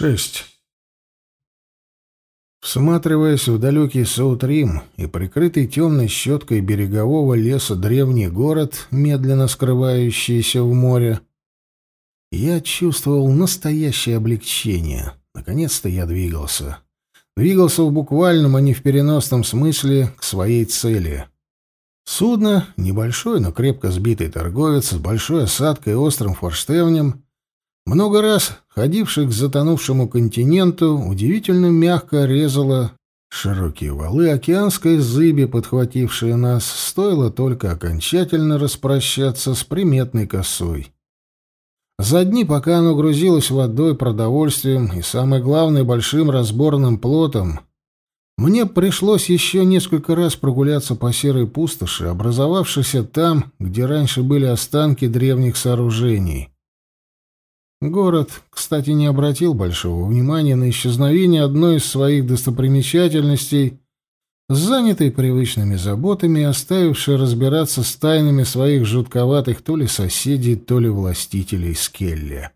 Шесть. Всматриваясь в далекий Саутрим и прикрытый темной щеткой берегового леса древний город, медленно скрывающийся в море, я чувствовал настоящее облегчение. Наконец-то я двигался. Двигался в буквальном, а не в переносном смысле к своей цели. Судно, небольшой, но крепко сбитый торговец с большой осадкой и острым форштевнем, много раз ходивших к затонувшему континенту, удивительно мягко резала широкие валы океанской зыби, подхватившие нас, стоило только окончательно распрощаться с приметной косой. За дни, пока оно грузилось водой, продовольствием и, самое главное, большим разборным плотом, мне пришлось еще несколько раз прогуляться по серой пустоши, образовавшейся там, где раньше были останки древних сооружений. Город, кстати, не обратил большого внимания на исчезновение одной из своих достопримечательностей, занятый привычными заботами и оставивший разбираться с тайнами своих жутковатых то ли соседей, то ли властителей Скелли.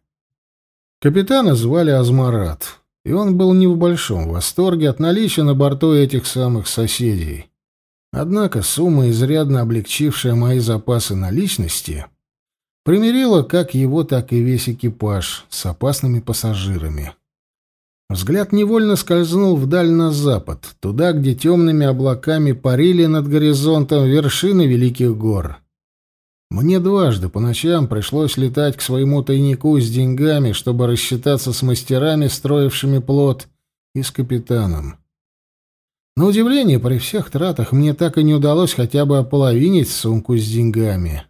Капитана звали Азмарат, и он был не в большом восторге от наличия на борту этих самых соседей. Однако сумма, изрядно облегчившая мои запасы наличности, Примирила как его, так и весь экипаж с опасными пассажирами. Взгляд невольно скользнул вдаль на запад, туда, где темными облаками парили над горизонтом вершины великих гор. Мне дважды по ночам пришлось летать к своему тайнику с деньгами, чтобы рассчитаться с мастерами, строившими плот, и с капитаном. На удивление, при всех тратах мне так и не удалось хотя бы ополовинить сумку с деньгами.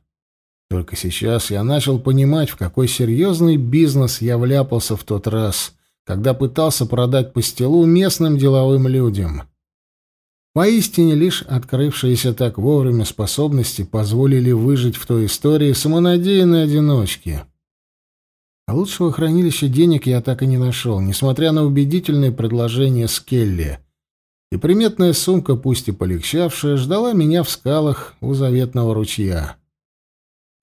Только сейчас я начал понимать, в какой серьезный бизнес я вляпался в тот раз, когда пытался продать пастилу местным деловым людям. Поистине лишь открывшиеся так вовремя способности позволили выжить в той истории самонадеянной одиночки. А лучшего хранилища денег я так и не нашел, несмотря на убедительные предложения Скелли. И приметная сумка, пусть и полегчавшая, ждала меня в скалах у заветного ручья.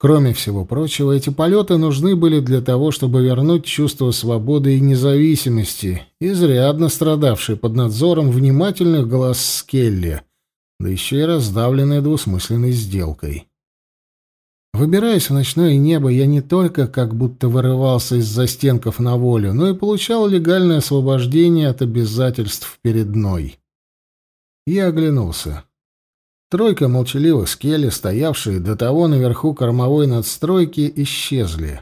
Кроме всего прочего, эти полеты нужны были для того, чтобы вернуть чувство свободы и независимости, изрядно страдавшей под надзором внимательных глаз Скелли, да еще и раздавленной двусмысленной сделкой. Выбираясь в ночное небо, я не только как будто вырывался из застенков на волю, но и получал легальное освобождение от обязательств перед мной. Я оглянулся. Тройка молчаливых скелли, стоявшие до того наверху кормовой надстройки, исчезли.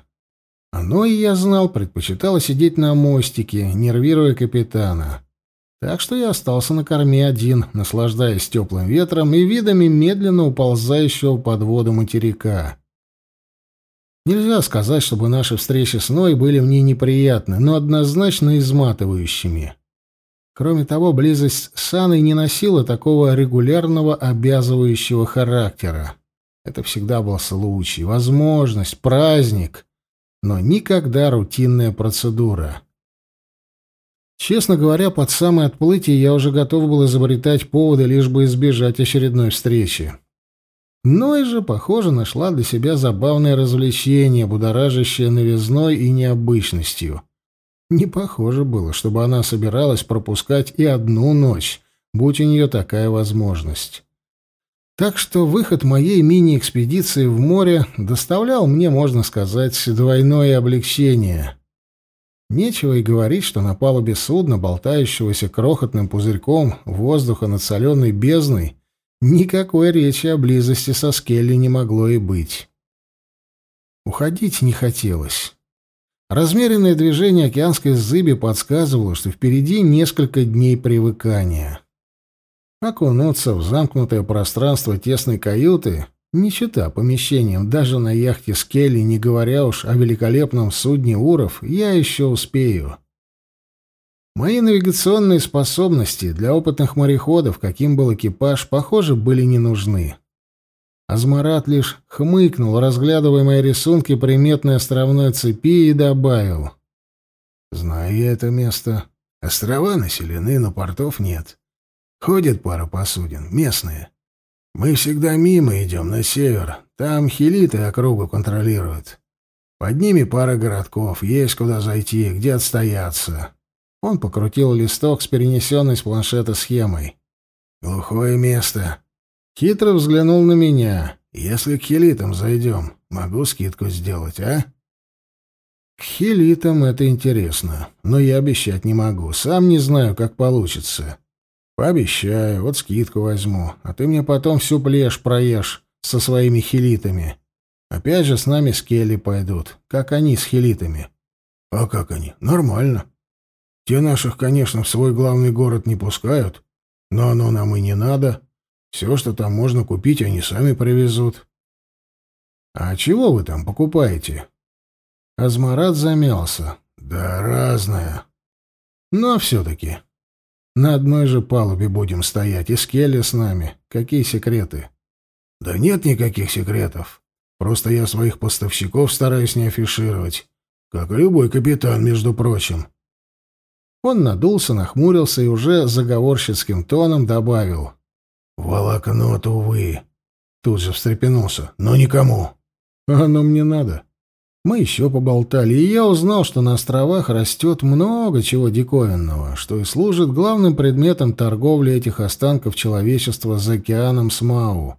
Оно, и я знал, предпочитало сидеть на мостике, нервируя капитана. Так что я остался на корме один, наслаждаясь теплым ветром и видами медленно уползающего под воду материка. Нельзя сказать, чтобы наши встречи с Ной были мне неприятны, но однозначно изматывающими. Кроме того, близость с Анной не носила такого регулярного обязывающего характера. Это всегда был случай, возможность, праздник, но никогда рутинная процедура. Честно говоря, под самое отплытие я уже готов был изобретать поводы, лишь бы избежать очередной встречи. Но и же, похоже, нашла для себя забавное развлечение, будоражащее новизной и необычностью — не похоже было, чтобы она собиралась пропускать и одну ночь, будь у нее такая возможность. Так что выход моей мини-экспедиции в море доставлял мне, можно сказать, двойное облегчение. Нечего и говорить, что на палубе судна, болтающегося крохотным пузырьком воздуха над соленой бездной, никакой речи о близости со Скелли не могло и быть. Уходить не хотелось. Размеренное движение океанской зыби подсказывало, что впереди несколько дней привыкания. Окунуться в замкнутое пространство тесной каюты не чита помещением даже на яхте Скелли, не говоря уж о великолепном судне Уров, я еще успею. Мои навигационные способности для опытных мореходов, каким был экипаж, похоже, были не нужны. Азмарат лишь хмыкнул, разглядывая мои рисунки приметной островной цепи, и добавил. «Знаю я это место. Острова населены, но портов нет. Ходит пара посудин, местные. Мы всегда мимо идем на север. Там хилиты округу контролируют. Под ними пара городков, есть куда зайти, где отстояться. Он покрутил листок с перенесенной с планшета схемой. «Глухое место». Хитро взглянул на меня. «Если к хелитам зайдем, могу скидку сделать, а?» «К хелитам это интересно, но я обещать не могу. Сам не знаю, как получится. Пообещаю, вот скидку возьму, а ты мне потом всю плешь проешь со своими хелитами. Опять же с нами с Келли пойдут, как они с хелитами». «А как они? Нормально. Те наших, конечно, в свой главный город не пускают, но оно нам и не надо. Все, что там можно купить, они сами привезут». «А чего вы там покупаете?» Азмарат замялся. «Да разное. Но все-таки. На одной же палубе будем стоять, и Скелли с нами. Какие секреты?» «Да нет никаких секретов. Просто я своих поставщиков стараюсь не афишировать. Как любой капитан, между прочим. Он надулся, нахмурился и уже заговорщицким тоном добавил. «Волокнот, увы». Тут же встрепенулся. «Но никому». «Оно мне надо». Мы еще поболтали, и я узнал, что на островах растет много чего диковинного, что и служит главным предметом торговли этих останков человечества за океаном Смау.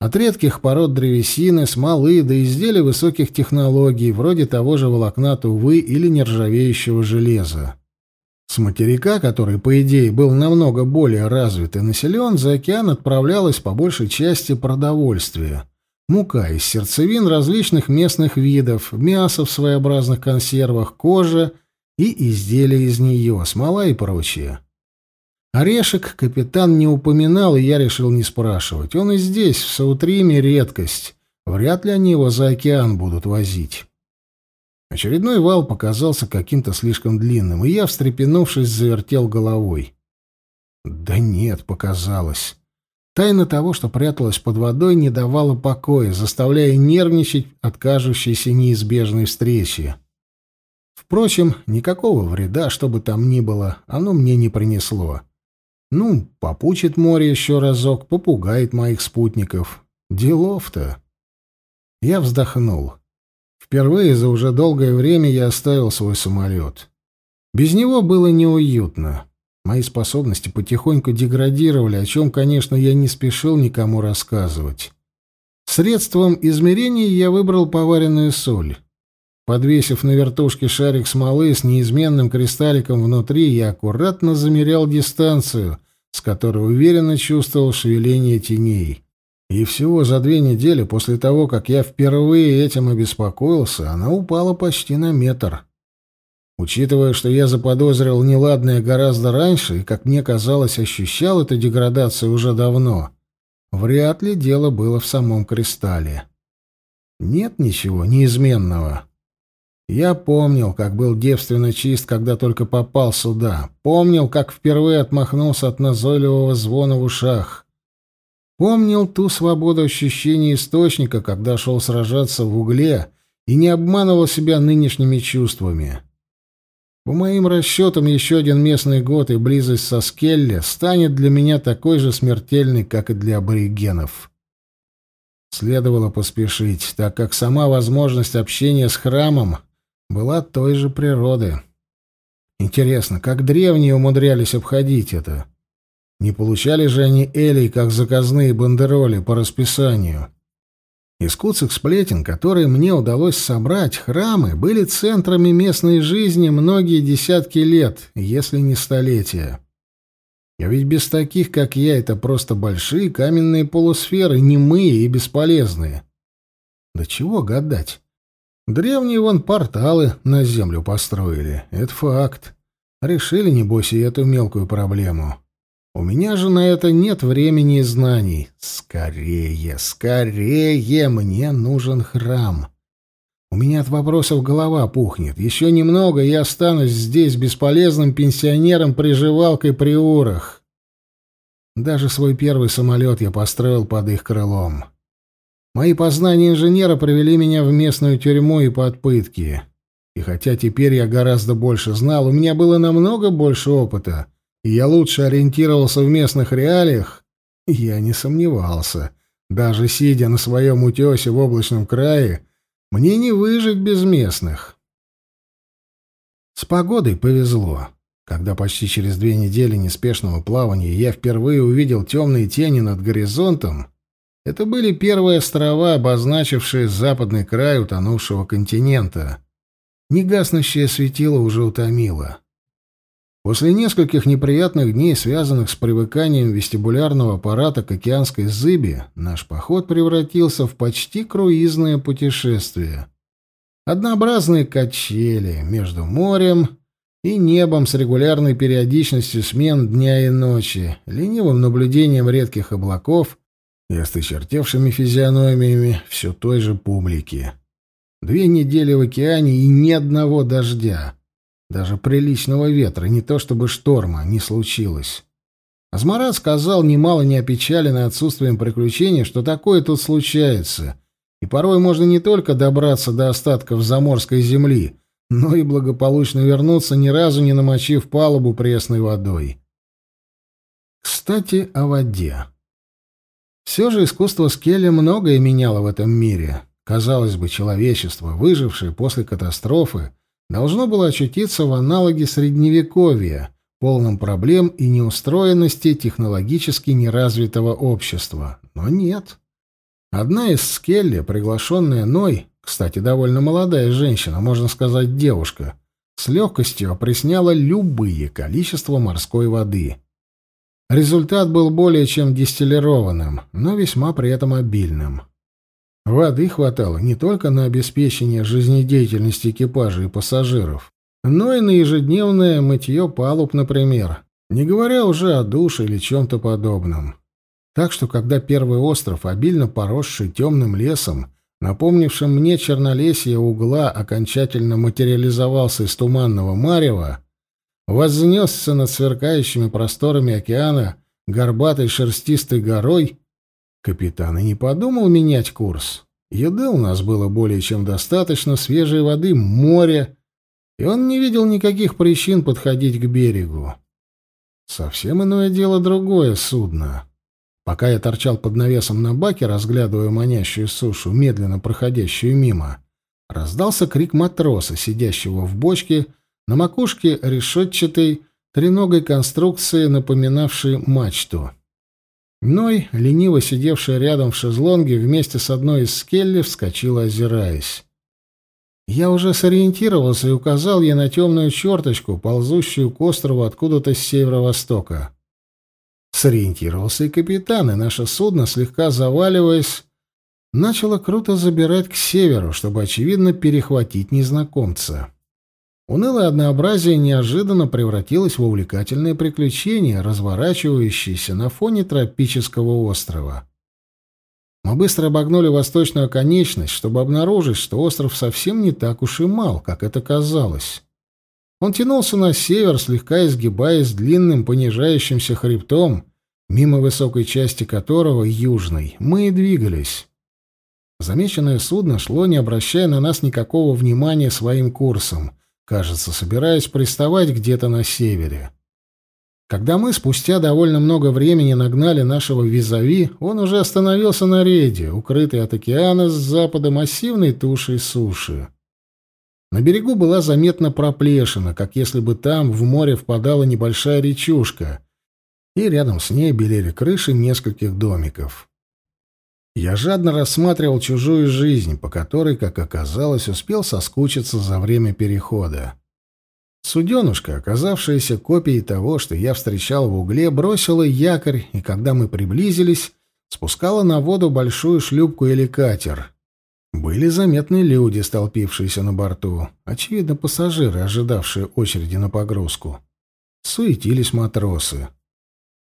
От редких пород древесины, смолы до изделий высоких технологий, вроде того же волокна тувы или нержавеющего железа. С материка, который, по идее, был намного более развит и населен, за океан отправлялось по большей части продовольствие. Мука из сердцевин различных местных видов, мясо в своеобразных консервах, кожа и изделия из нее, смола и прочее. Орешек капитан не упоминал, и я решил не спрашивать. Он и здесь, в Саутриме, редкость. Вряд ли они его за океан будут возить. Очередной вал показался каким-то слишком длинным, и я, встрепенувшись, завертел головой. Да нет, показалось. Тайна того, что пряталась под водой, не давала покоя, заставляя нервничать от кажущейся неизбежной встречи. Впрочем, никакого вреда, что бы там ни было, оно мне не принесло. Ну, попучит море еще разок, попугает моих спутников. Делов-то. Я вздохнул. Впервые за уже долгое время я оставил свой самолет. Без него было неуютно. Мои способности потихоньку деградировали, о чем, конечно, я не спешил никому рассказывать. Средством измерения я выбрал поваренную соль. Подвесив на вертушке шарик смолы с неизменным кристалликом внутри, я аккуратно замерял дистанцию, с которой уверенно чувствовал шевеление теней. И всего за две недели после того, как я впервые этим обеспокоился, она упала почти на метр. Учитывая, что я заподозрил неладное гораздо раньше и, как мне казалось, ощущал эту деградацию уже давно, вряд ли дело было в самом кристалле. Нет ничего неизменного. Я помнил, как был девственно чист, когда только попал сюда. Помнил, как впервые отмахнулся от назойливого звона в ушах. Помнил ту свободу ощущения источника, когда шел сражаться в угле и не обманывал себя нынешними чувствами. По моим расчетам, еще один местный год и близость со Скелли станет для меня такой же смертельной, как и для аборигенов. Следовало поспешить, так как сама возможность общения с храмом была той же природы. Интересно, как древние умудрялись обходить это? Не получали же они элей, как заказные бандероли по расписанию? Из куцых сплетен, которые мне удалось собрать, храмы были центрами местной жизни многие десятки лет, если не столетия. А ведь без таких, как я, это просто большие каменные полусферы, немые и бесполезные. Да чего гадать? Древние вон порталы на землю построили. Это факт. Решили, небось, и эту мелкую проблему. У меня же на это нет времени и знаний. Скорее, скорее, мне нужен храм. У меня от вопросов голова пухнет. Еще немного, я останусь здесь бесполезным пенсионером-приживалкой при урах. Даже свой первый самолет я построил под их крылом. Мои познания инженера привели меня в местную тюрьму и под пытки. И хотя теперь я гораздо больше знал, у меня было намного больше опыта, и я лучше ориентировался в местных реалиях, я не сомневался. Даже сидя на своем утесе в облачном крае, мне не выжить без местных. С погодой повезло. Когда почти через две недели неспешного плавания я впервые увидел темные тени над горизонтом, это были первые острова, обозначившие западный край утонувшего континента. Негаснущее светило уже утомило. После нескольких неприятных дней, связанных с привыканием вестибулярного аппарата к океанской зыби, наш поход превратился в почти круизное путешествие. Однообразные качели между морем и небом с регулярной периодичностью смен дня и ночи, ленивым наблюдением редких облаков и остычертевшими физиономиями все той же публики. Две недели в океане и ни одного дождя. Даже приличного ветра, не то чтобы шторма, не случилось. Азмарат сказал, немало не опечаленный отсутствием приключений, что такое тут случается, и порой можно не только добраться до остатков заморской земли, но и благополучно вернуться, ни разу не намочив палубу пресной водой. Кстати, о воде. Все же искусство Скелли многое меняло в этом мире. Казалось бы, человечество, выжившее после катастрофы, должно было очутиться в аналоге Средневековья, полном проблем и неустроенности технологически неразвитого общества. Но нет. Одна из Скелли, приглашенная Ной, кстати, довольно молодая женщина, можно сказать, девушка, с легкостью опресняла любые количества морской воды. Результат был более чем дистиллированным, но весьма при этом обильным. Воды хватало не только на обеспечение жизнедеятельности экипажа и пассажиров, но и на ежедневное мытье палуб, например, не говоря уже о душе или чем-то подобном. Так что, когда первый остров, обильно поросший темным лесом, напомнившим мне чернолесье угла, окончательно материализовался из туманного марева, вознесся над сверкающими просторами океана горбатой шерстистой горой, Капитан и не подумал менять курс. Еды у нас было более чем достаточно, свежей воды, море, и он не видел никаких причин подходить к берегу. Совсем иное дело другое судно. Пока я торчал под навесом на баке, разглядывая манящую сушу, медленно проходящую мимо, раздался крик матроса, сидящего в бочке, на макушке решетчатой треногой конструкции, напоминавшей мачту. Ной, лениво сидевшая рядом в шезлонге, вместе с одной из скелли вскочила, озираясь. Я уже сориентировался и указал ей на темную черточку, ползущую к острову откуда-то с северо-востока. Сориентировался и капитан, и наше судно, слегка заваливаясь, начало круто забирать к северу, чтобы, очевидно, перехватить незнакомца. Унылое однообразие неожиданно превратилось в увлекательное приключение, разворачивающееся на фоне тропического острова. Мы быстро обогнули восточную оконечность, чтобы обнаружить, что остров совсем не так уж и мал, как это казалось. Он тянулся на север, слегка изгибаясь длинным понижающимся хребтом, мимо высокой части которого, южной, мы и двигались. Замеченное судно шло, не обращая на нас никакого внимания своим курсом — кажется, собираясь приставать где-то на севере. Когда мы спустя довольно много времени нагнали нашего визави, он уже остановился на рейде, укрытый от океана с запада массивной тушей суши. На берегу была заметна проплешина, как если бы там в море впадала небольшая речушка, и рядом с ней белели крыши нескольких домиков. Я жадно рассматривал чужую жизнь, по которой, как оказалось, успел соскучиться за время перехода. Суденушка, оказавшаяся копией того, что я встречал в угле, бросила якорь, и когда мы приблизились, спускала на воду большую шлюпку или катер. Были заметны люди, столпившиеся на борту, очевидно, пассажиры, ожидавшие очереди на погрузку. Суетились матросы.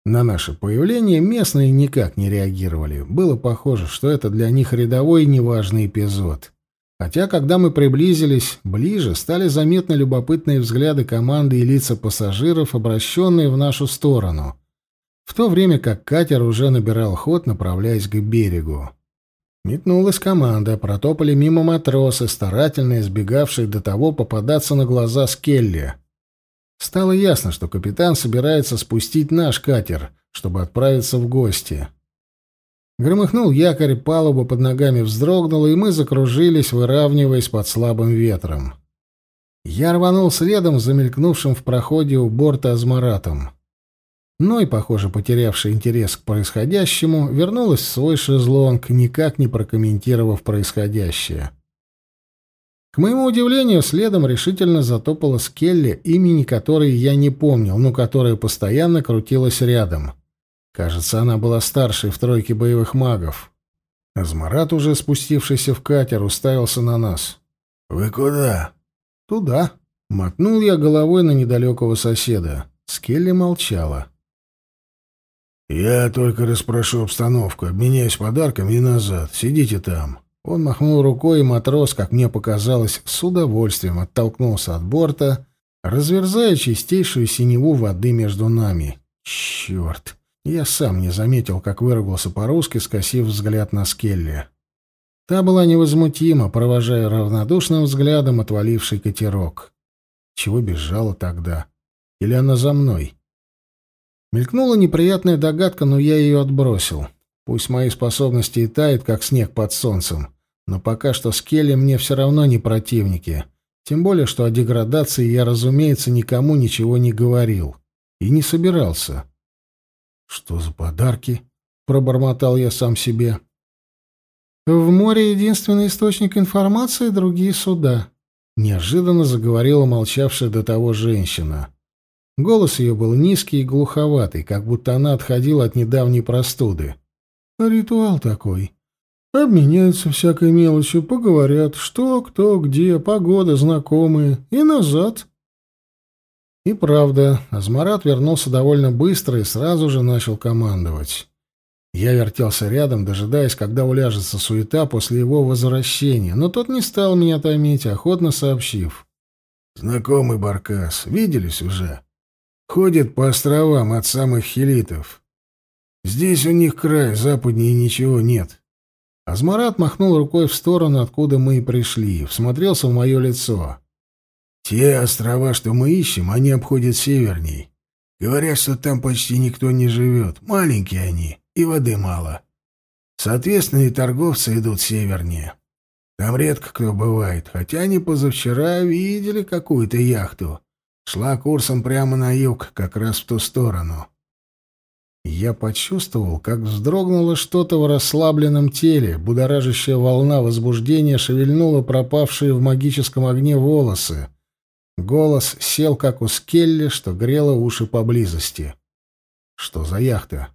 На наше появление местные никак не реагировали. Было похоже, что это для них рядовой неважный эпизод. Хотя, когда мы приблизились ближе, стали заметны любопытные взгляды команды и лица пассажиров, обращенные в нашу сторону, в то время как катер уже набирал ход, направляясь к берегу. Метнулась команда, протопали мимо матросы, старательно избегавшие до того попадаться на глаза Скелли. Стало ясно, что капитан собирается спустить наш катер, чтобы отправиться в гости. Громыхнул якорь, палуба под ногами вздрогнула, и мы закружились, выравниваясь под слабым ветром. Я рванул следом за мелькнувшим в проходе у борта Азмаратом. Ной, похоже, потерявший интерес к происходящему, вернулась в свой шезлонг, никак не прокомментировав происходящее. К моему удивлению, следом решительно затопала Скелли, имени которой я не помнил, но которая постоянно крутилась рядом. Кажется, она была старшей в тройке боевых магов. Азмарат, уже спустившийся в катер, уставился на нас. «Вы куда?» «Туда». Мотнул я головой на недалекого соседа. Скелли молчала. «Я только расспрошу обстановку, обменяюсь подарками и назад. Сидите там». Он махнул рукой, и матрос, как мне показалось, с удовольствием оттолкнулся от борта, разверзая чистейшую синеву воды между нами. Черт! Я сам не заметил, как выругался по-русски, скосив взгляд на Скелли. Та была невозмутима, провожая равнодушным взглядом отваливший катерок. Чего бежала тогда? Или она за мной? Мелькнула неприятная догадка, но я ее отбросил. Пусть мои способности и тают, как снег под солнцем, но пока что Скелли мне все равно не противники. Тем более, что о деградации я, разумеется, никому ничего не говорил. И не собирался. «Что за подарки?» — пробормотал я сам себе. «В море единственный источник информации — другие суда», — неожиданно заговорила молчавшая до того женщина. Голос ее был низкий и глуховатый, как будто она отходила от недавней простуды. «Ритуал такой. Обменяются всякой мелочью, поговорят, что, кто, где, погода, знакомые, и назад». И правда, Азмарат вернулся довольно быстро и сразу же начал командовать. Я вертелся рядом, дожидаясь, когда уляжется суета после его возвращения, но тот не стал меня томить, охотно сообщив. «Знакомый Баркас, виделись уже?» Ходит по островам от самых хилитов. Здесь у них край, западнее ничего нет. Азмарат махнул рукой в сторону, откуда мы и пришли, всмотрелся в мое лицо. Те острова, что мы ищем, они обходят северней. Говорят, что там почти никто не живет. Маленькие они, и воды мало. Соответственно, и торговцы идут севернее. Там редко кто бывает, хотя они позавчера видели какую-то яхту. Шла курсом прямо на юг, как раз в ту сторону. Я почувствовал, как вздрогнуло что-то в расслабленном теле, будоражащая волна возбуждения шевельнула пропавшие в магическом огне волосы. Голос сел, как у Скелли, что грело уши поблизости. «Что за яхта?»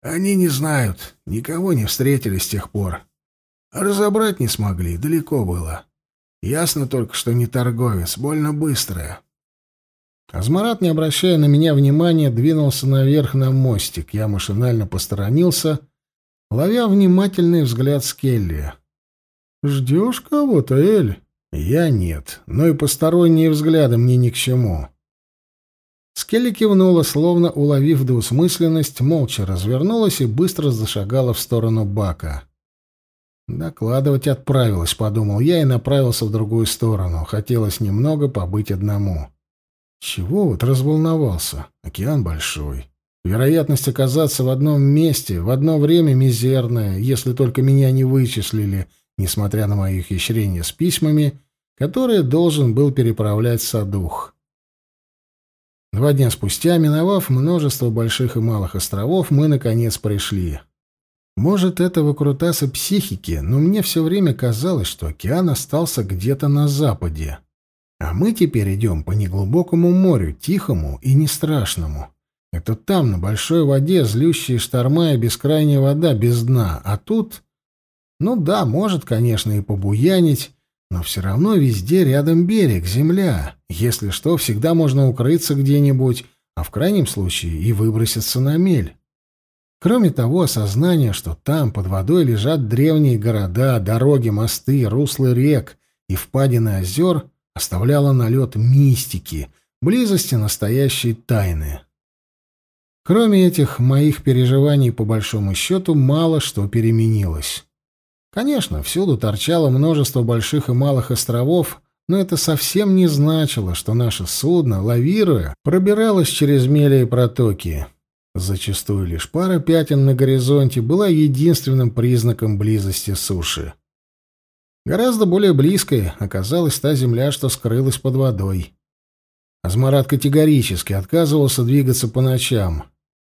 «Они не знают, никого не встретили с тех пор. разобрать не смогли, далеко было. Ясно только, что не торговец, больно быстрая. Азмарат, не обращая на меня внимания, двинулся наверх на мостик. Я машинально посторонился, ловя внимательный взгляд Скелли. «Ждешь кого-то, Эль?» «Я нет, но и посторонние взгляды мне ни к чему». Скелли кивнула, словно уловив двусмысленность, молча развернулась и быстро зашагала в сторону бака. «Докладывать отправилась», — подумал я и направился в другую сторону. Хотелось немного побыть одному. Чего вот разволновался? Океан большой. Вероятность оказаться в одном месте в одно время мизерная, если только меня не вычислили, несмотря на мои ухищрения с письмами, которые должен был переправлять Садух. Два дня спустя, миновав множество больших и малых островов, мы, наконец, пришли. Может, это выкрутасы психики, но мне все время казалось, что океан остался где-то на западе. А мы теперь идем по неглубокому морю, тихому и не страшному. Это там, на большой воде, злющие шторма и бескрайняя вода без дна. А тут... Ну да, может, конечно, и побуянить, но все равно везде рядом берег, земля. Если что, всегда можно укрыться где-нибудь, а в крайнем случае и выброситься на мель. Кроме того, осознание, что там под водой лежат древние города, дороги, мосты, руслы рек и впадины озер, оставляла налет мистики, близости настоящей тайны. Кроме этих моих переживаний, по большому счету, мало что переменилось. Конечно, всюду торчало множество больших и малых островов, но это совсем не значило, что наше судно, лавируя, пробиралось через мели и протоки. Зачастую лишь пара пятен на горизонте была единственным признаком близости суши. Гораздо более близкой оказалась та земля, что скрылась под водой. Азмарат категорически отказывался двигаться по ночам,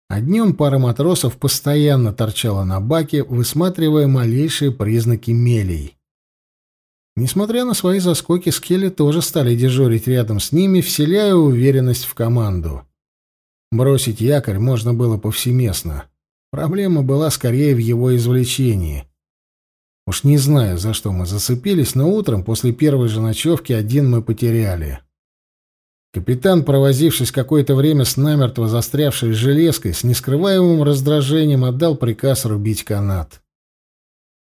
а днем пара матросов постоянно торчала на баке, высматривая малейшие признаки мелей. Несмотря на свои заскоки, скелли тоже стали дежурить рядом с ними, вселяя уверенность в команду. Бросить якорь можно было повсеместно. Проблема была скорее в его извлечении. Уж не знаю, за что мы зацепились, но утром после первой же ночевки один мы потеряли. Капитан, провозившись какое-то время с намертво застрявшей железкой, с нескрываемым раздражением отдал приказ рубить канат.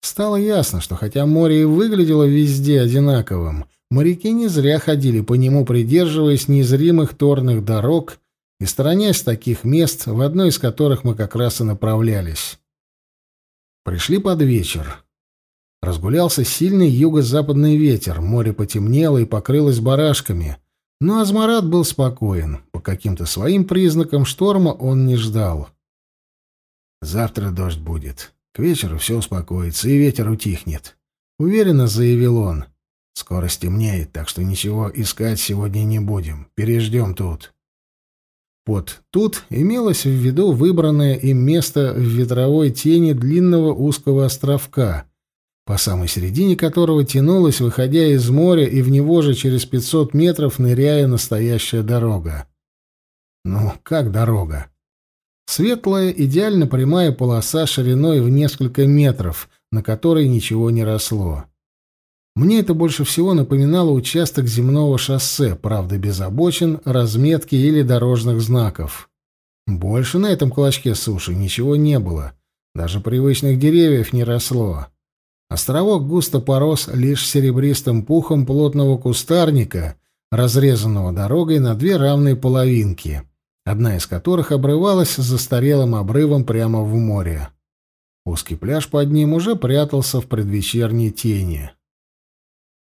Стало ясно, что хотя море и выглядело везде одинаковым, моряки не зря ходили по нему, придерживаясь незримых торных дорог и сторонясь таких мест, в одно из которых мы как раз и направлялись. Пришли под вечер. Разгулялся сильный юго-западный ветер, море потемнело и покрылось барашками, но Азмарат был спокоен. По каким-то своим признакам шторма он не ждал. «Завтра дождь будет. К вечеру все успокоится, и ветер утихнет», — уверенно заявил он. «Скоро стемнеет, так что ничего искать сегодня не будем. Переждем тут». Под «тут» имелось в виду выбранное им место в ветровой тени длинного узкого островка, по самой середине которого тянулась, выходя из моря, и в него же через 500 метров ныряя настоящая дорога. Ну, как дорога? Светлая, идеально прямая полоса шириной в несколько метров, на которой ничего не росло. Мне это больше всего напоминало участок земного шоссе, правда, без обочин, разметки или дорожных знаков. Больше на этом клочке суши ничего не было. Даже привычных деревьев не росло. Островок густо порос лишь серебристым пухом плотного кустарника, разрезанного дорогой на две равные половинки, одна из которых обрывалась застарелым обрывом прямо в море. Узкий пляж под ним уже прятался в предвечерней тени.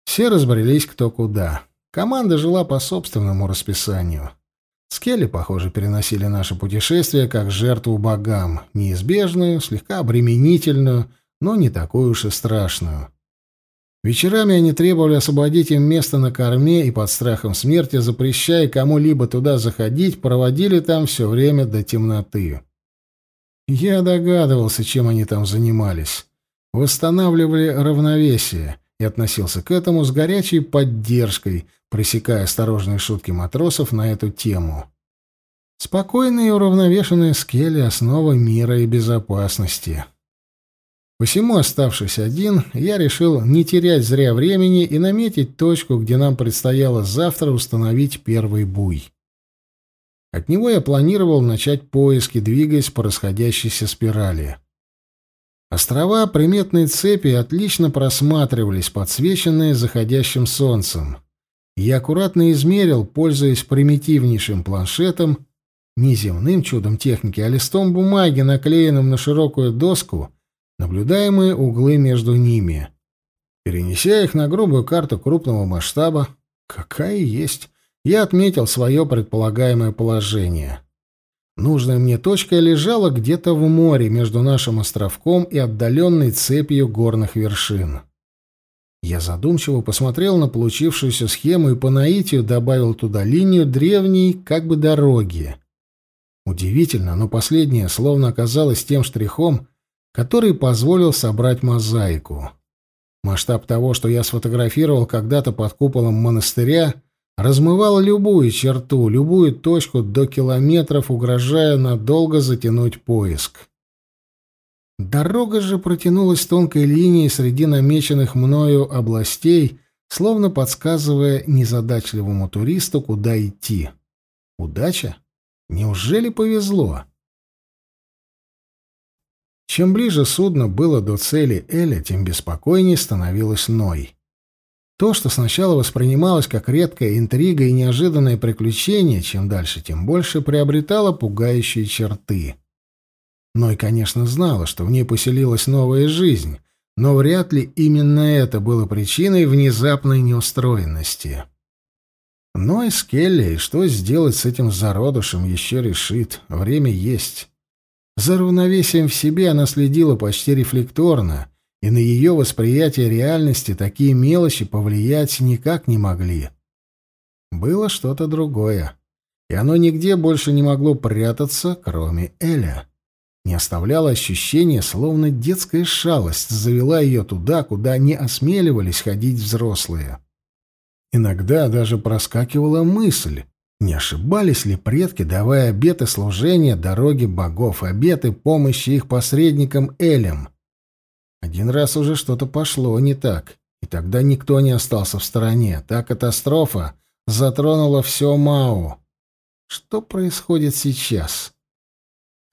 Все разбрелись кто куда. Команда жила по собственному расписанию. Скелли, похоже, переносили наше путешествие как жертву богам, неизбежную, слегка обременительную, но не такую уж и страшную. Вечерами они требовали освободить им место на корме и под страхом смерти, запрещая кому-либо туда заходить, проводили там все время до темноты. Я догадывался, чем они там занимались. Восстанавливали равновесие — и относился к этому с горячей поддержкой, пресекая осторожные шутки матросов на эту тему. Спокойные и уравновешенные скели — основа мира и безопасности. Посему, оставшись один, я решил не терять зря времени и наметить точку, где нам предстояло завтра установить первый буй. От него я планировал начать поиски, двигаясь по расходящейся спирали. Острова приметной цепи отлично просматривались, подсвеченные заходящим солнцем. Я аккуратно измерил, пользуясь примитивнейшим планшетом, не земным чудом техники, а листом бумаги, наклеенным на широкую доску, наблюдаемые углы между ними. Перенеся их на грубую карту крупного масштаба, какая есть, я отметил свое предполагаемое положение. Нужная мне точка лежала где-то в море между нашим островком и отдаленной цепью горных вершин. Я задумчиво посмотрел на получившуюся схему и по наитию добавил туда линию древней как бы дороги. Удивительно, но последнее словно оказалось тем штрихом, который позволил собрать мозаику. Масштаб того, что я сфотографировал когда-то под куполом монастыря, размывал любую черту, любую точку до километров, угрожая надолго затянуть поиск. Дорога же протянулась тонкой линией среди намеченных мною областей, словно подсказывая незадачливому туристу, куда идти. Удача? Неужели повезло? Чем ближе судно было до цели Эля, тем беспокойнее становилось Ной. То, что сначала воспринималось как редкая интрига и неожиданное приключение, чем дальше, тем больше приобретало пугающие черты. Ной, конечно, знала, что в ней поселилась новая жизнь, но вряд ли именно это было причиной внезапной неустроенности. Ной с Келли, что сделать с этим зародышем, еще решит. Время есть. За равновесием в себе она следила почти рефлекторно — и на ее восприятие реальности такие мелочи повлиять никак не могли. Было что-то другое, и оно нигде больше не могло прятаться, кроме Эля. Не оставляло ощущения, словно детская шалость завела ее туда, куда не осмеливались ходить взрослые. Иногда даже проскакивала мысль, не ошибались ли предки, давая обеты служения дороге богов, обеты помощи их посредникам Элем? Один раз уже что-то пошло не так, и тогда никто не остался в стороне. Та катастрофа затронула все Мау. Что происходит сейчас?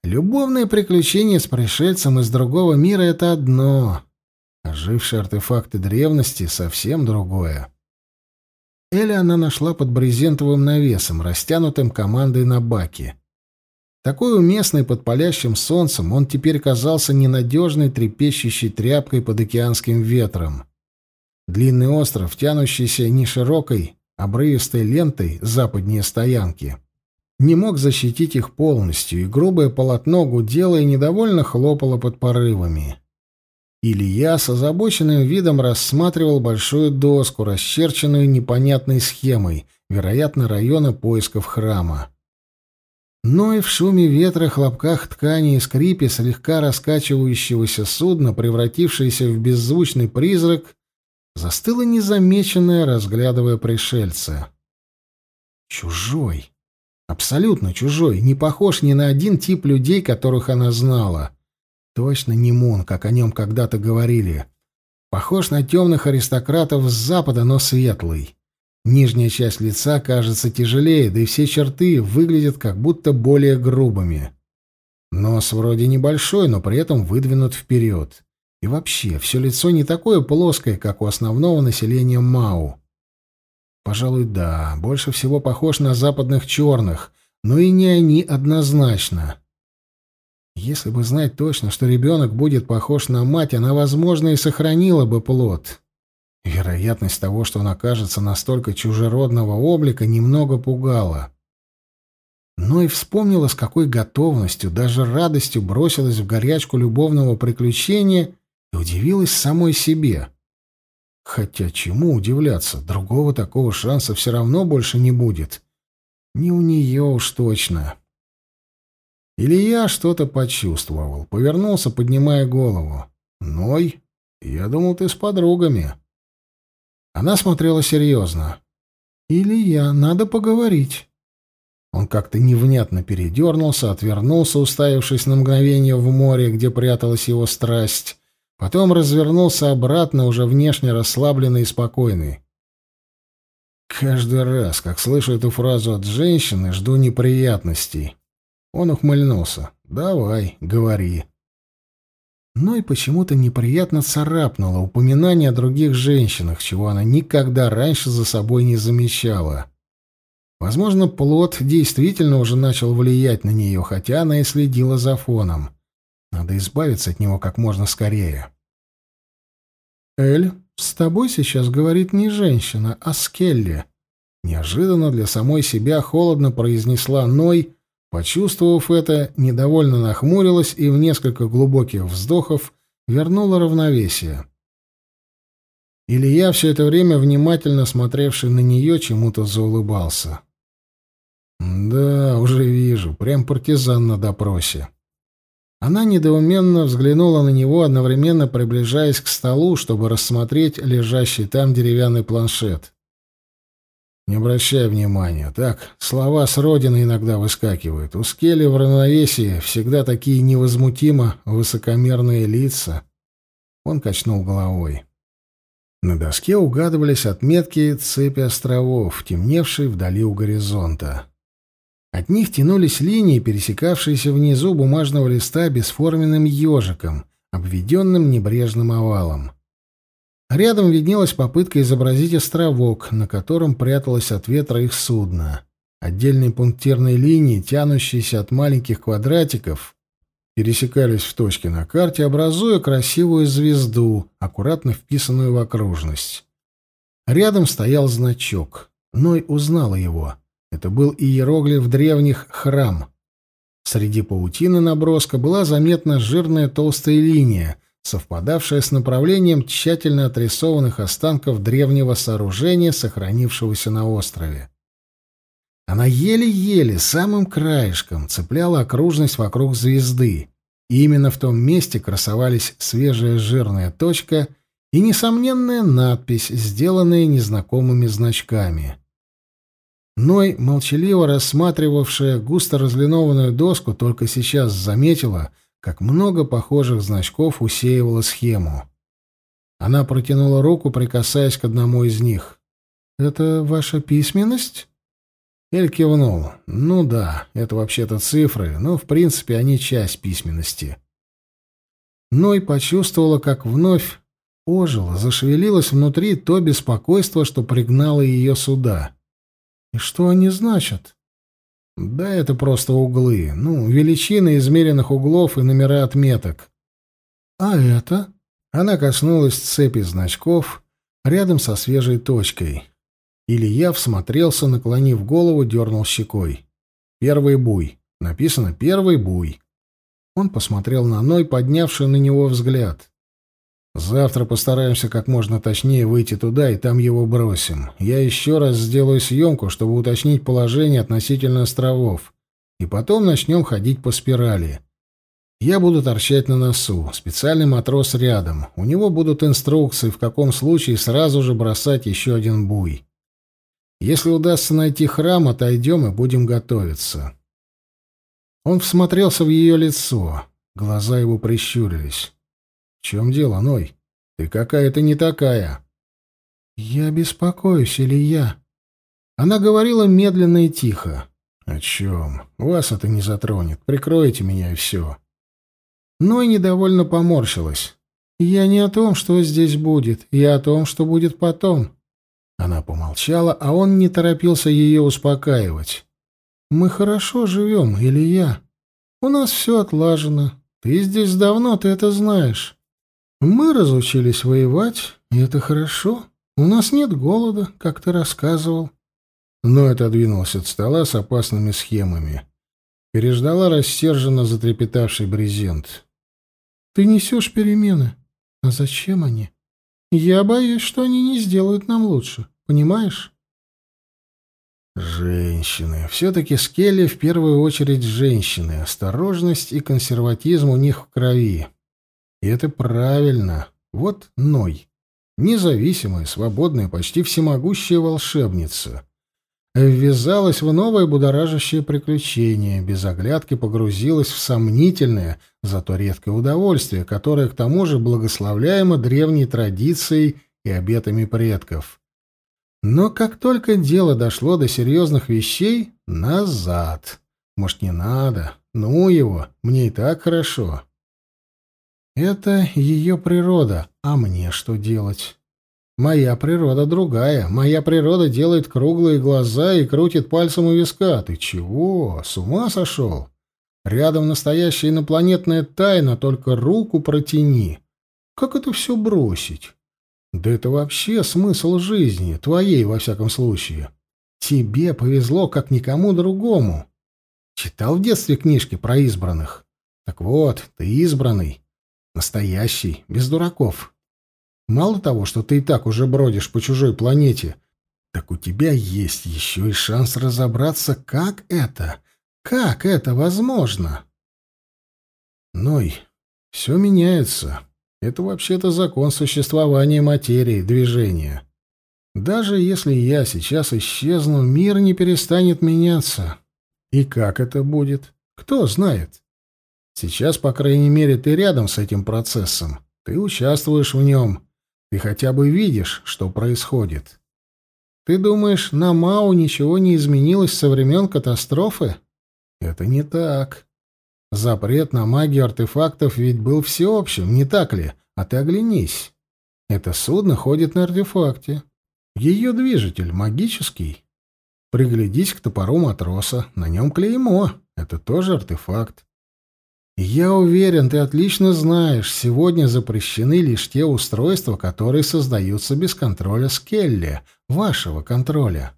Любовные приключения с пришельцем из другого мира — это одно, ожившие артефакты древности — совсем другое. Эля она нашла под брезентовым навесом, растянутым командой на баке. Такой уместный под палящим солнцем, он теперь казался ненадежной трепещущей тряпкой под океанским ветром. Длинный остров, тянущийся не широкой, обрывистой лентой западнее стоянки, не мог защитить их полностью, и грубое полотно гудело и недовольно хлопало под порывами. Илья с озабоченным видом рассматривал большую доску, расчерченную непонятной схемой, вероятно, района поисков храма. Но и в шуме ветра, хлопках ткани и скрипе слегка раскачивающегося судна, превратившееся в беззвучный призрак, застыла незамеченная, разглядывая пришельца. Чужой. Абсолютно чужой, не похож ни на один тип людей, которых она знала. Точно не Мун, как о нем когда-то говорили. Похож на темных аристократов с запада, но светлый. Нижняя часть лица кажется тяжелее, да и все черты выглядят как будто более грубыми. Нос вроде небольшой, но при этом выдвинут вперед. И вообще, все лицо не такое плоское, как у основного населения Мау. Пожалуй, да, больше всего похож на западных черных, но и не они однозначно. Если бы знать точно, что ребенок будет похож на мать, она, возможно, и сохранила бы плод. Вероятность того, что он окажется настолько чужеродного облика, немного пугала. Но и вспомнила, с какой готовностью, даже радостью бросилась в горячку любовного приключения и удивилась самой себе. Хотя чему удивляться, другого такого шанса все равно больше не будет. Не у нее уж точно. Илья что-то почувствовал, повернулся, поднимая голову. «Ной, я думал, ты с подругами». Она смотрела серьезно. «Илья, надо поговорить». Он как-то невнятно передернулся, отвернулся, уставившись на мгновение в море, где пряталась его страсть. Потом развернулся обратно, уже внешне расслабленный и спокойный. Каждый раз, как слышу эту фразу от женщины, жду неприятностей. Он ухмыльнулся. «Давай, говори». Но и почему-то неприятно царапнуло упоминание о других женщинах, чего она никогда раньше за собой не замечала. Возможно, плод действительно уже начал влиять на нее, хотя она и следила за фоном. Надо избавиться от него как можно скорее. «Эль, с тобой сейчас говорит не женщина, а Скелли», — неожиданно для самой себя холодно произнесла Ной, Почувствовав это, недовольно нахмурилась и в несколько глубоких вздохов вернула равновесие. Илья, все это время внимательно смотревший на нее, чему-то заулыбался. «Да, уже вижу, прям партизан на допросе». Она недоуменно взглянула на него, одновременно приближаясь к столу, чтобы рассмотреть лежащий там деревянный планшет. Не обращай внимания. Так, слова с родины иногда выскакивают. У Скелли в равновесии всегда такие невозмутимо высокомерные лица. Он качнул головой. На доске угадывались отметки цепи островов, темневшей вдали у горизонта. От них тянулись линии, пересекавшиеся внизу бумажного листа бесформенным ежиком, обведенным небрежным овалом. Рядом виднелась попытка изобразить островок, на котором пряталось от ветра их судно. Отдельные пунктирные линии, тянущиеся от маленьких квадратиков, пересекались в точке на карте, образуя красивую звезду, аккуратно вписанную в окружность. Рядом стоял значок. Ной узнала его. Это был иероглиф древних «храм». Среди паутины наброска была заметна жирная толстая линия — совпадавшая с направлением тщательно отрисованных останков древнего сооружения, сохранившегося на острове. Она еле-еле, самым краешком, цепляла окружность вокруг звезды, и именно в том месте красовались свежая жирная точка и несомненная надпись, сделанная незнакомыми значками. Ной, молчаливо рассматривавшая густо разлинованную доску, только сейчас заметила, как много похожих значков усеивало схему. Она протянула руку, прикасаясь к одному из них. «Это ваша письменность?» Эль кивнул. «Ну да, это вообще-то цифры, но в принципе они часть письменности». Ной почувствовала, как вновь ожило, зашевелилось внутри то беспокойство, что пригнало ее сюда. «И что они значат?» «Да это просто углы. Ну, величины измеренных углов и номера отметок». «А это?» Она коснулась цепи значков рядом со свежей точкой. Илья всмотрелся, наклонив голову, дернул щекой. «Первый буй». Написано «Первый буй». Он посмотрел на Ной, поднявший на него взгляд. «Завтра постараемся как можно точнее выйти туда и там его бросим. Я еще раз сделаю съемку, чтобы уточнить положение относительно островов. И потом начнем ходить по спирали. Я буду торчать на носу, специальный матрос рядом. У него будут инструкции, в каком случае сразу же бросать еще один буй. Если удастся найти храм, отойдем и будем готовиться. Он всмотрелся в ее лицо. Глаза его прищурились. — чем дело, Ной? Ты какая-то не такая. — Я беспокоюсь, или я? Она говорила медленно и тихо. — О чем? Вас это не затронет. Прикройте меня, и все. Ной недовольно поморщилась. — Я не о том, что здесь будет. Я о том, что будет потом. — она помолчала, а он не торопился ее успокаивать. «Мы хорошо живем, Илья. У нас все отлажено. Ты здесь давно, ты это знаешь. Мы разучились воевать, и это хорошо. У нас нет голода, как ты рассказывал». Но отодвинулся от стола с опасными схемами. Переждала рассерженно затрепетавший брезент. «Ты несешь перемены. А зачем они?» Я боюсь, что они не сделают нам лучше. Понимаешь? Женщины. Все-таки Скелли в первую очередь женщины. Осторожность и консерватизм у них в крови. И это правильно. Вот Ной. Независимая, свободная, почти всемогущая волшебница ввязалась в новое будоражащее приключение, без оглядки погрузилась в сомнительное, зато редкое удовольствие, которое к тому же благословляемо древней традицией и обетами предков. Но как только дело дошло до серьезных вещей, назад. Может, не надо? Ну его, мне и так хорошо. Это ее природа, а мне что делать? Моя природа другая. Моя природа делает круглые глаза и крутит пальцем у виска. Ты чего? С ума сошел? Рядом настоящая инопланетная тайна, только руку протяни. Как это все бросить? Да это вообще смысл жизни, твоей, во всяком случае. Тебе повезло, как никому другому. Читал в детстве книжки про избранных. Так вот, ты избранный. Настоящий, без дураков. Мало того, что ты и так уже бродишь по чужой планете, так у тебя есть еще и шанс разобраться, как это, как это возможно. Ной, все меняется. Это вообще-то закон существования материи, движения. Даже если я сейчас исчезну, мир не перестанет меняться. И как это будет? Кто знает? Сейчас, по крайней мере, ты рядом с этим процессом. Ты участвуешь в нем. Ты хотя бы видишь, что происходит. Ты думаешь, на Мау ничего не изменилось со времен катастрофы? Это не так. Запрет на магию артефактов ведь был всеобщим, не так ли? А ты оглянись. Это судно ходит на артефакте. Ее движитель магический. Приглядись к топору матроса. На нем клеймо. Это тоже артефакт. Я уверен, ты отлично знаешь, сегодня запрещены лишь те устройства, которые создаются без контроля Скелли, вашего контроля.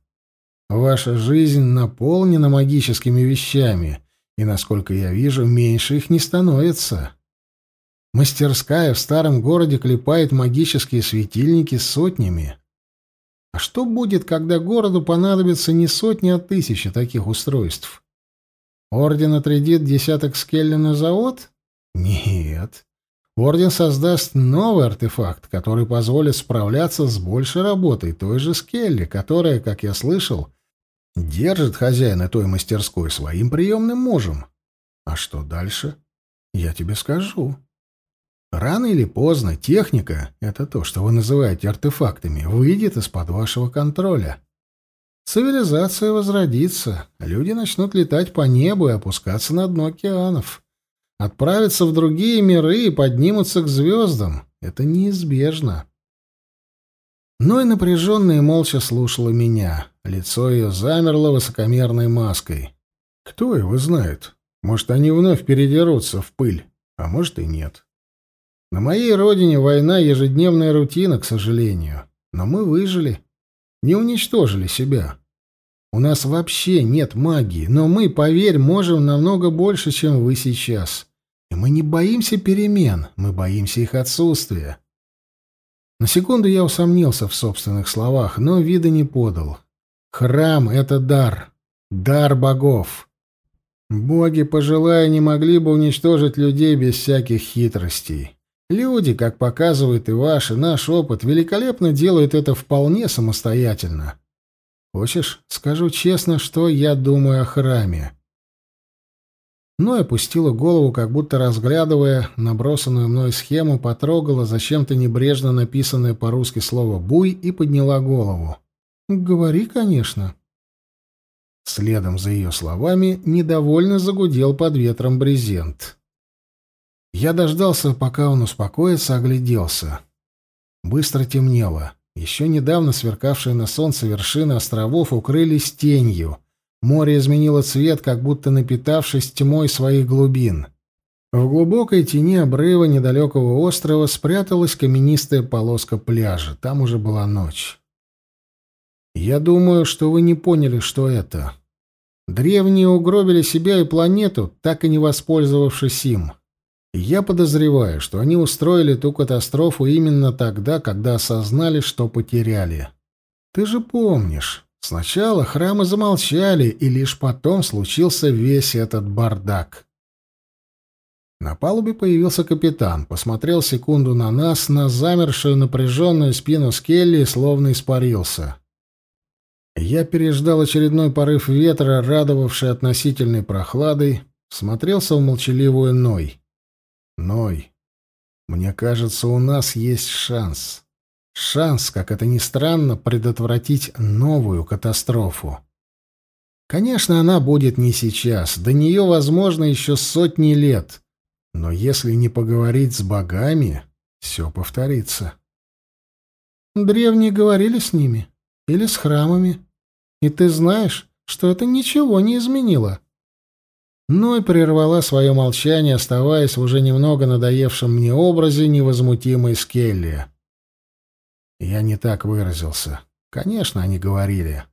Ваша жизнь наполнена магическими вещами, и, насколько я вижу, меньше их не становится. Мастерская в старом городе клепает магические светильники сотнями. А что будет, когда городу понадобится не сотни, а тысячи таких устройств? Орден отрядит десяток скелли на завод? Нет. Орден создаст новый артефакт, который позволит справляться с большей работой той же скелли, которая, как я слышал, держит хозяина той мастерской своим приемным мужем. А что дальше? Я тебе скажу. Рано или поздно техника — это то, что вы называете артефактами — выйдет из-под вашего контроля. Цивилизация возродится, люди начнут летать по небу и опускаться на дно океанов. Отправятся в другие миры и поднимутся к звездам. Это неизбежно. Но и напряженно и молча слушала меня. Лицо ее замерло высокомерной маской. Кто его знает? Может, они вновь передерутся в пыль, а может и нет. На моей родине война — ежедневная рутина, к сожалению. Но мы выжили. Не уничтожили себя. У нас вообще нет магии, но мы, поверь, можем намного больше, чем вы сейчас. И мы не боимся перемен, мы боимся их отсутствия. На секунду я усомнился в собственных словах, но вида не подал. Храм — это дар. Дар богов. Боги, пожелая, не могли бы уничтожить людей без всяких хитростей. Люди, как показывает и ваш, и наш опыт, великолепно делают это вполне самостоятельно. Хочешь, скажу честно, что я думаю о храме?» Но опустила голову, как будто разглядывая набросанную мной схему, потрогала зачем-то небрежно написанное по-русски слово «буй» и подняла голову. «Говори, конечно». Следом за ее словами недовольно загудел под ветром брезент. Я дождался, пока он успокоится, огляделся. Быстро темнело. Еще недавно сверкавшие на солнце вершины островов укрылись тенью. Море изменило цвет, как будто напитавшись тьмой своих глубин. В глубокой тени обрыва недалекого острова спряталась каменистая полоска пляжа. Там уже была ночь. Я думаю, что вы не поняли, что это. Древние угробили себя и планету, так и не воспользовавшись им. Я подозреваю, что они устроили ту катастрофу именно тогда, когда осознали, что потеряли. Ты же помнишь, сначала храмы замолчали, и лишь потом случился весь этот бардак. На палубе появился капитан, посмотрел секунду на нас, на замершую напряженную спину Скелли словно испарился. Я переждал очередной порыв ветра, радовавший относительной прохладой, смотрелся в молчаливую Ной. Ной, мне кажется, у нас есть шанс. Шанс, как это ни странно, предотвратить новую катастрофу. Конечно, она будет не сейчас, до нее, возможно, еще сотни лет. Но если не поговорить с богами, все повторится. Древние говорили с ними или с храмами, и ты знаешь, что это ничего не изменило. Ной прервала свое молчание, оставаясь в уже немного надоевшем мне образе невозмутимой Скелли. Я не так выразился. Конечно, они говорили.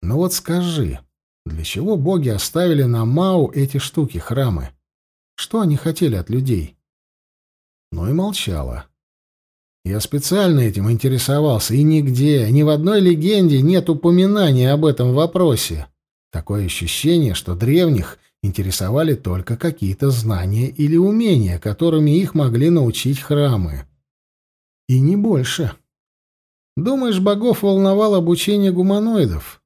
Но вот скажи, для чего боги оставили на Мау эти штуки, храмы? Что они хотели от людей? Ну и молчала. Я специально этим интересовался, и нигде, ни в одной легенде нет упоминания об этом вопросе. Такое ощущение, что древних интересовали только какие-то знания или умения, которыми их могли научить храмы. И не больше. Думаешь, богов волновало обучение гуманоидов?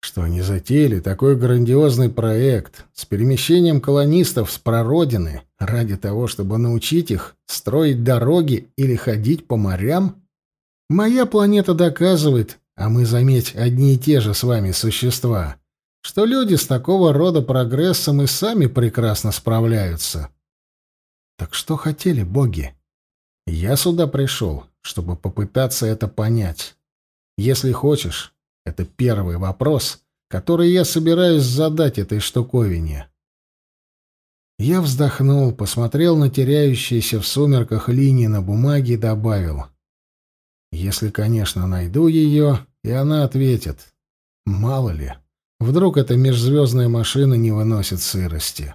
Что они затеяли такой грандиозный проект с перемещением колонистов с прародины ради того, чтобы научить их строить дороги или ходить по морям? Моя планета доказывает, а мы, заметь, одни и те же с вами существа — что люди с такого рода прогрессом и сами прекрасно справляются. Так что хотели боги? Я сюда пришел, чтобы попытаться это понять. Если хочешь, это первый вопрос, который я собираюсь задать этой штуковине. Я вздохнул, посмотрел на теряющиеся в сумерках линии на бумаге и добавил. Если, конечно, найду ее, и она ответит. Мало ли. Вдруг эта межзвездная машина не выносит сырости.